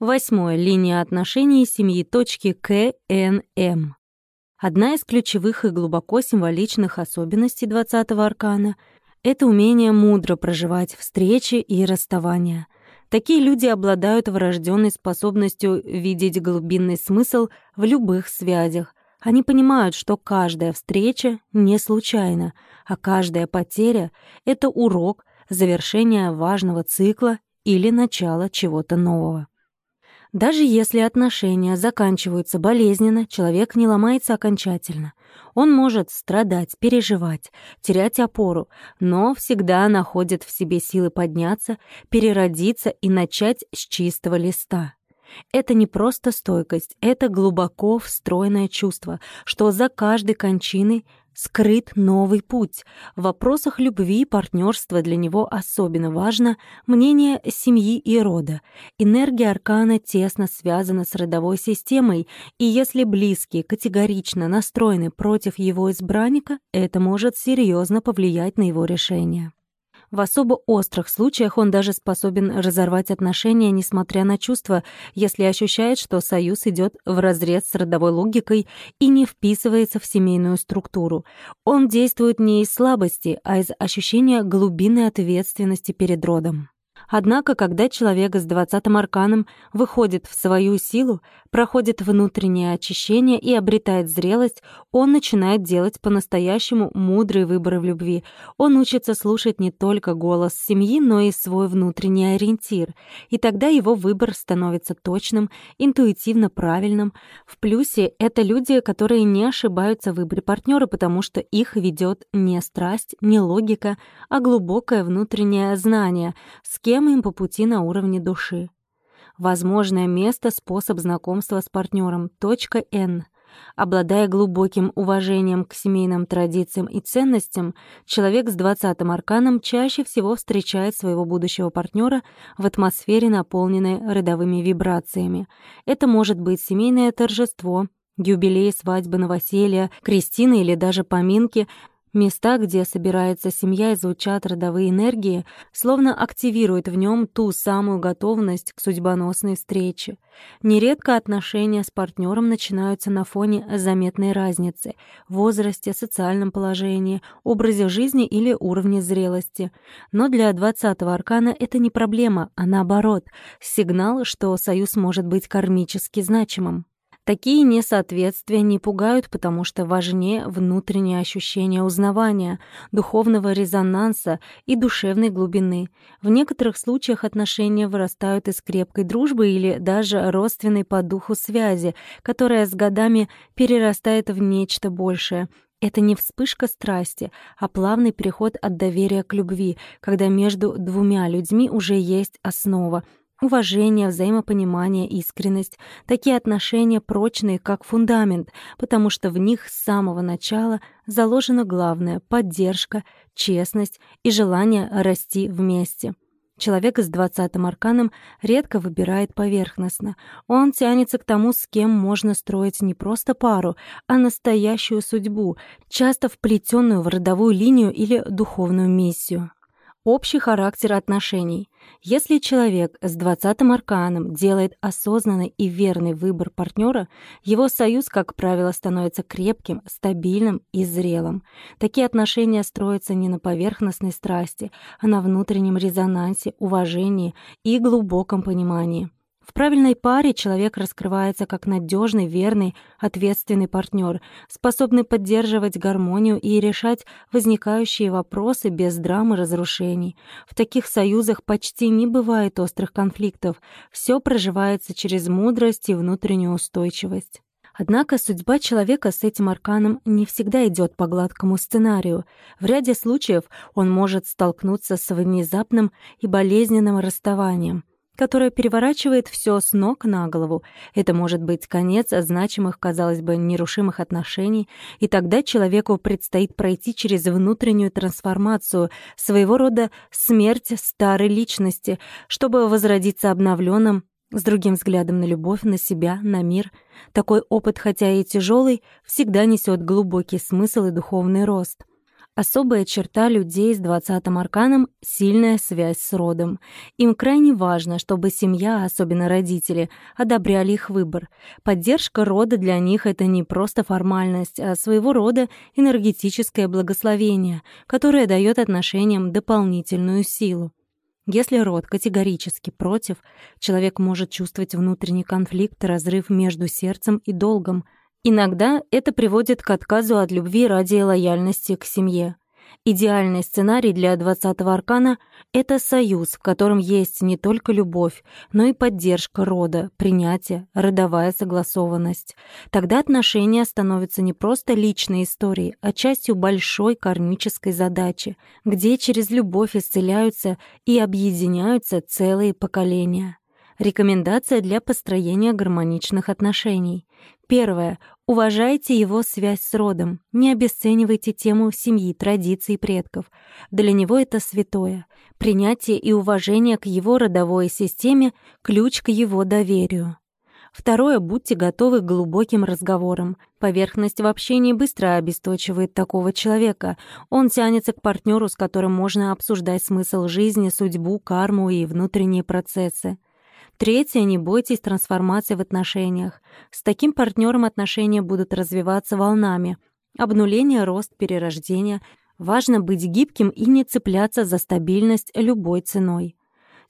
Восьмое. Линия отношений семьи точки КНМ. Одна из ключевых и глубоко символичных особенностей 20-го аркана — это умение мудро проживать встречи и расставания. Такие люди обладают врожденной способностью видеть глубинный смысл в любых связях. Они понимают, что каждая встреча не случайна, а каждая потеря — это урок, завершение важного цикла или начало чего-то нового. Даже если отношения заканчиваются болезненно, человек не ломается окончательно. Он может страдать, переживать, терять опору, но всегда находит в себе силы подняться, переродиться и начать с чистого листа. Это не просто стойкость, это глубоко встроенное чувство, что за каждой кончиной скрыт новый путь. В вопросах любви и партнерства для него особенно важно мнение семьи и рода. Энергия аркана тесно связана с родовой системой, и если близкие категорично настроены против его избранника, это может серьезно повлиять на его решение. В особо острых случаях он даже способен разорвать отношения, несмотря на чувства, если ощущает, что союз идет вразрез с родовой логикой и не вписывается в семейную структуру. Он действует не из слабости, а из ощущения глубинной ответственности перед родом. Однако, когда человек с двадцатым арканом выходит в свою силу, проходит внутреннее очищение и обретает зрелость, он начинает делать по-настоящему мудрые выборы в любви. Он учится слушать не только голос семьи, но и свой внутренний ориентир. И тогда его выбор становится точным, интуитивно правильным. В плюсе это люди, которые не ошибаются в выборе партнера, потому что их ведет не страсть, не логика, а глубокое внутреннее знание, с кем им по пути на уровне души. Возможное место, способ знакомства с партнером. Точка Н. Обладая глубоким уважением к семейным традициям и ценностям, человек с двадцатым арканом чаще всего встречает своего будущего партнера в атмосфере, наполненной родовыми вибрациями. Это может быть семейное торжество, юбилей, свадьба, новоселье, крестины или даже поминки — Места, где собирается семья и звучат родовые энергии, словно активируют в нем ту самую готовность к судьбоносной встрече. Нередко отношения с партнером начинаются на фоне заметной разницы в возрасте, социальном положении, образе жизни или уровне зрелости. Но для 20-го аркана это не проблема, а наоборот, сигнал, что союз может быть кармически значимым. Такие несоответствия не пугают, потому что важнее внутреннее ощущение узнавания, духовного резонанса и душевной глубины. В некоторых случаях отношения вырастают из крепкой дружбы или даже родственной по духу связи, которая с годами перерастает в нечто большее — это не вспышка страсти, а плавный переход от доверия к любви, когда между двумя людьми уже есть основа, Уважение, взаимопонимание, искренность — такие отношения прочные, как фундамент, потому что в них с самого начала заложено главное — поддержка, честность и желание расти вместе. Человек с двадцатым арканом редко выбирает поверхностно. Он тянется к тому, с кем можно строить не просто пару, а настоящую судьбу, часто вплетенную в родовую линию или духовную миссию. Общий характер отношений. Если человек с двадцатым арканом делает осознанный и верный выбор партнера, его союз, как правило, становится крепким, стабильным и зрелым. Такие отношения строятся не на поверхностной страсти, а на внутреннем резонансе, уважении и глубоком понимании. В правильной паре человек раскрывается как надежный, верный, ответственный партнер, способный поддерживать гармонию и решать возникающие вопросы без драмы разрушений. В таких союзах почти не бывает острых конфликтов. Все проживается через мудрость и внутреннюю устойчивость. Однако судьба человека с этим арканом не всегда идет по гладкому сценарию. В ряде случаев он может столкнуться с внезапным и болезненным расставанием, которая переворачивает все с ног на голову. Это может быть конец значимых, казалось бы, нерушимых отношений, и тогда человеку предстоит пройти через внутреннюю трансформацию, своего рода смерть старой личности, чтобы возродиться обновленным, с другим взглядом на любовь, на себя, на мир. Такой опыт, хотя и тяжелый, всегда несет глубокий смысл и духовный рост. Особая черта людей с 20-м арканом — сильная связь с родом. Им крайне важно, чтобы семья, особенно родители, одобряли их выбор. Поддержка рода для них — это не просто формальность, а своего рода энергетическое благословение, которое дает отношениям дополнительную силу. Если род категорически против, человек может чувствовать внутренний конфликт, разрыв между сердцем и долгом — Иногда это приводит к отказу от любви ради лояльности к семье. Идеальный сценарий для 20-го аркана — это союз, в котором есть не только любовь, но и поддержка рода, принятие, родовая согласованность. Тогда отношения становятся не просто личной историей, а частью большой кармической задачи, где через любовь исцеляются и объединяются целые поколения. Рекомендация для построения гармоничных отношений. Первое. Уважайте его связь с родом. Не обесценивайте тему семьи, традиций предков. Для него это святое. Принятие и уважение к его родовой системе — ключ к его доверию. Второе. Будьте готовы к глубоким разговорам. Поверхность в общении быстро обесточивает такого человека. Он тянется к партнеру, с которым можно обсуждать смысл жизни, судьбу, карму и внутренние процессы. Третье, не бойтесь трансформации в отношениях. С таким партнером отношения будут развиваться волнами. Обнуление, рост, перерождение. Важно быть гибким и не цепляться за стабильность любой ценой.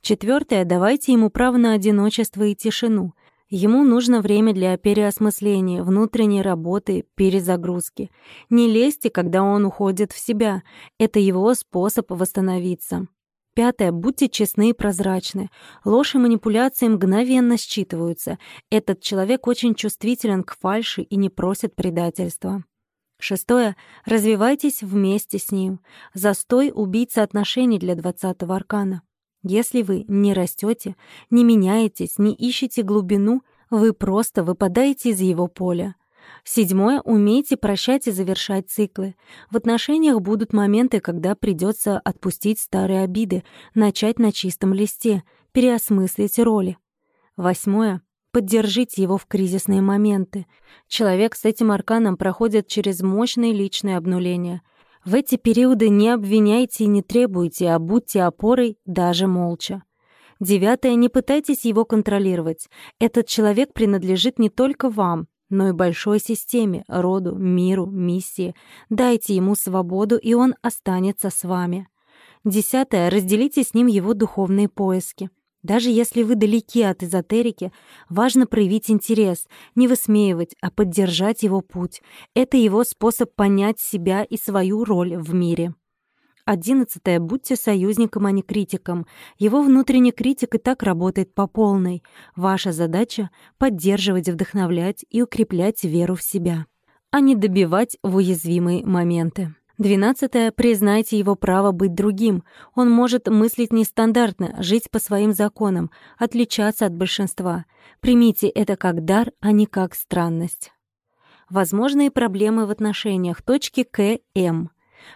Четвертое, давайте ему право на одиночество и тишину. Ему нужно время для переосмысления, внутренней работы, перезагрузки. Не лезьте, когда он уходит в себя. Это его способ восстановиться. Пятое. Будьте честны и прозрачны. Ложь и манипуляции мгновенно считываются. Этот человек очень чувствителен к фальши и не просит предательства. Шестое. Развивайтесь вместе с ним. Застой — убийца отношений для двадцатого аркана. Если вы не растете, не меняетесь, не ищете глубину, вы просто выпадаете из его поля. Седьмое — умейте прощать и завершать циклы. В отношениях будут моменты, когда придется отпустить старые обиды, начать на чистом листе, переосмыслить роли. Восьмое — поддержите его в кризисные моменты. Человек с этим арканом проходит через мощные личные обнуления. В эти периоды не обвиняйте и не требуйте, а будьте опорой даже молча. Девятое. Не пытайтесь его контролировать. Этот человек принадлежит не только вам, но и большой системе, роду, миру, миссии. Дайте ему свободу, и он останется с вами. Десятое. Разделите с ним его духовные поиски. Даже если вы далеки от эзотерики, важно проявить интерес, не высмеивать, а поддержать его путь. Это его способ понять себя и свою роль в мире. Одиннадцатое. Будьте союзником, а не критиком. Его внутренний критик и так работает по полной. Ваша задача — поддерживать, вдохновлять и укреплять веру в себя, а не добивать в уязвимые моменты. Двенадцатое. Признайте его право быть другим. Он может мыслить нестандартно, жить по своим законам, отличаться от большинства. Примите это как дар, а не как странность. Возможные проблемы в отношениях. Точки К, М.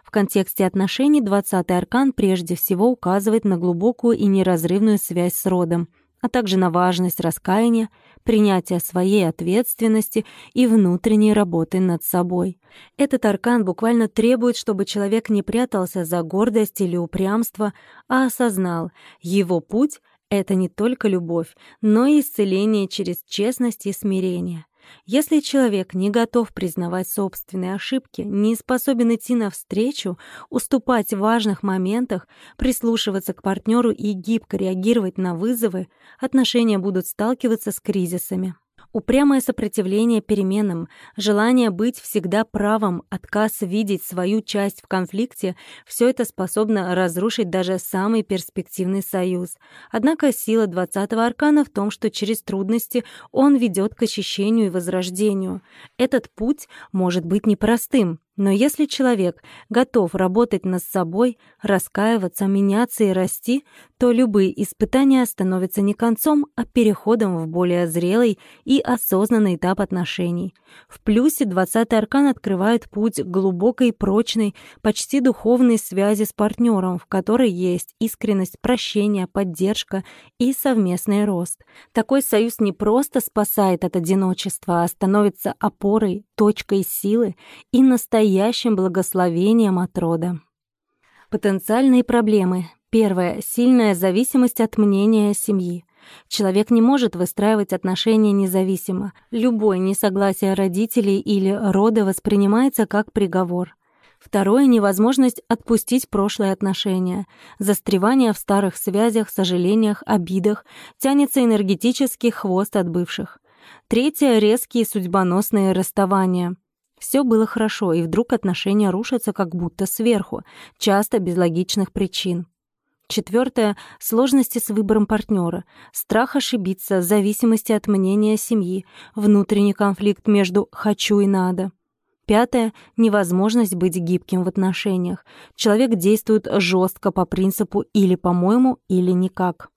В контексте отношений 20-й аркан прежде всего указывает на глубокую и неразрывную связь с родом, а также на важность раскаяния, принятия своей ответственности и внутренней работы над собой. Этот аркан буквально требует, чтобы человек не прятался за гордость или упрямство, а осознал, его путь — это не только любовь, но и исцеление через честность и смирение. Если человек не готов признавать собственные ошибки, не способен идти навстречу, уступать в важных моментах, прислушиваться к партнеру и гибко реагировать на вызовы, отношения будут сталкиваться с кризисами. Упрямое сопротивление переменам, желание быть всегда правым, отказ видеть свою часть в конфликте — все это способно разрушить даже самый перспективный союз. Однако сила двадцатого аркана в том, что через трудности он ведет к очищению и возрождению. Этот путь может быть непростым, но если человек готов работать над собой, раскаиваться, меняться и расти, то любые испытания становятся не концом, а переходом в более зрелый и осознанный этап отношений. В плюсе 20-й аркан открывает путь к глубокой, прочной, почти духовной связи с партнером, в которой есть искренность, прощение, поддержка и совместный рост. Такой союз не просто спасает от одиночества, а становится опорой, точкой силы и настоящей настоящим благословением от рода. Потенциальные проблемы. Первое. Сильная зависимость от мнения семьи. Человек не может выстраивать отношения независимо. Любое несогласие родителей или рода воспринимается как приговор. Второе — невозможность отпустить прошлые отношения. Застревание в старых связях, сожалениях, обидах, тянется энергетический хвост от бывших. Третье — резкие судьбоносные расставания. Все было хорошо, и вдруг отношения рушатся как будто сверху, часто без логичных причин. Четвертое — сложности с выбором партнера, страх ошибиться, зависимости от мнения семьи, внутренний конфликт между «хочу» и «надо». Пятое — невозможность быть гибким в отношениях. Человек действует жестко по принципу «или по-моему, или никак».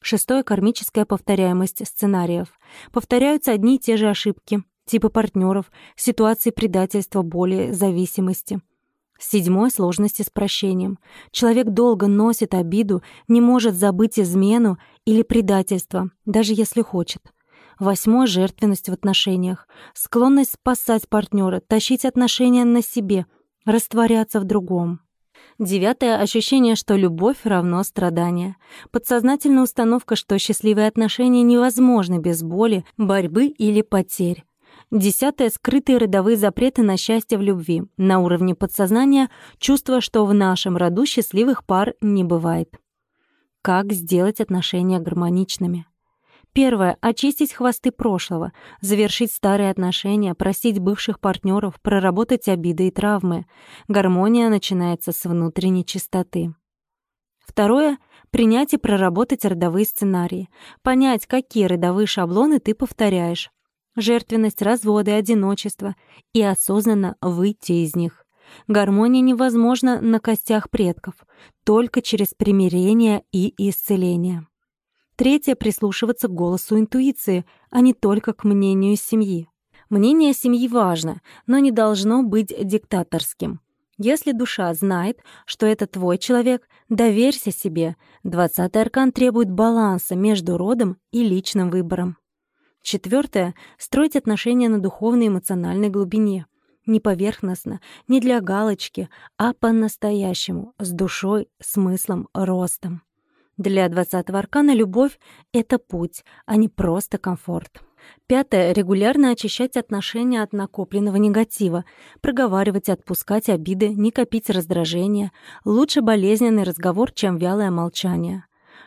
Шестое — кармическая повторяемость сценариев. Повторяются одни и те же ошибки, типы партнеров, ситуации предательства, боли, зависимости — Седьмое — сложности с прощением. Человек долго носит обиду, не может забыть измену или предательство, даже если хочет. Восьмое — жертвенность в отношениях. Склонность спасать партнера, тащить отношения на себе, растворяться в другом. Девятое — ощущение, что любовь равно страдание. Подсознательная установка, что счастливые отношения невозможны без боли, борьбы или потерь. Десятое — скрытые родовые запреты на счастье в любви. На уровне подсознания чувство, что в нашем роду счастливых пар не бывает. Как сделать отношения гармоничными? Первое — очистить хвосты прошлого, завершить старые отношения, простить бывших партнеров, проработать обиды и травмы. Гармония начинается с внутренней чистоты. Второе — принять и проработать родовые сценарии. Понять, какие родовые шаблоны ты повторяешь жертвенность, разводы, одиночество и осознанно выйти из них. Гармония невозможна на костях предков, только через примирение и исцеление. Третье — прислушиваться к голосу интуиции, а не только к мнению семьи. Мнение семьи важно, но не должно быть диктаторским. Если душа знает, что это твой человек, доверься себе. Двадцатый аркан требует баланса между родом и личным выбором. Четвертое — строить отношения на духовной эмоциональной глубине. Не поверхностно, не для галочки, а по-настоящему, с душой, смыслом, ростом. Для двадцатого аркана любовь — это путь, а не просто комфорт. Пятое — регулярно очищать отношения от накопленного негатива, проговаривать, отпускать обиды, не копить раздражения. Лучше болезненный разговор, чем вялое молчание.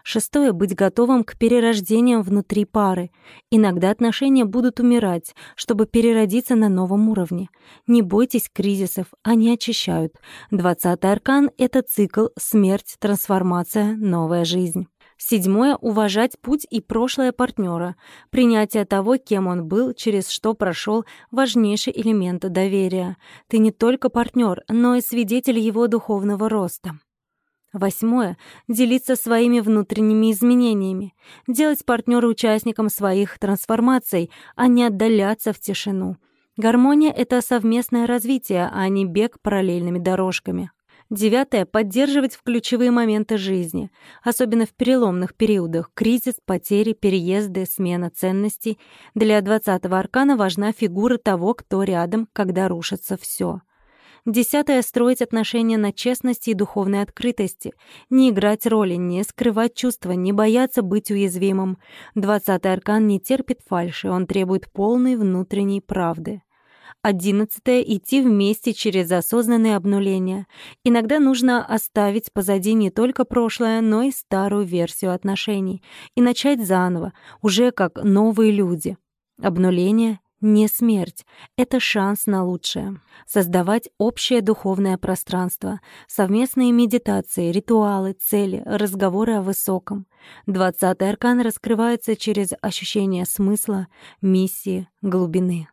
Шестое — быть готовым к перерождениям внутри пары. Иногда отношения будут умирать, чтобы переродиться на новом уровне. Не бойтесь кризисов, они очищают. Двадцатый аркан — это цикл смерть, трансформация, новая жизнь. Седьмое — уважать путь и прошлое партнера. Принятие того, кем он был, через что прошел, важнейший элемент доверия. Ты не только партнер, но и свидетель его духовного роста. Восьмое — делиться своими внутренними изменениями, делать партнера участником своих трансформаций, а не отдаляться в тишину. Гармония — это совместное развитие, а не бег параллельными дорожками. Девятое — поддерживать в ключевые моменты жизни, особенно в переломных периодах — кризис, потери, переезды, смена ценностей. Для двадцатого аркана важна фигура того, кто рядом, когда рушится все. Десятое — строить отношения на честности и духовной открытости. Не играть роли, не скрывать чувства, не бояться быть уязвимым. Двадцатый аркан не терпит фальши, он требует полной внутренней правды. Одиннадцатое — идти вместе через осознанное обнуление. Иногда нужно оставить позади не только прошлое, но и старую версию отношений и начать заново, уже как новые люди. Обнуление не смерть, это шанс на лучшее. Создавать общее духовное пространство, совместные медитации, ритуалы, цели, разговоры о высоком. Двадцатый аркан раскрывается через ощущение смысла, миссии, глубины.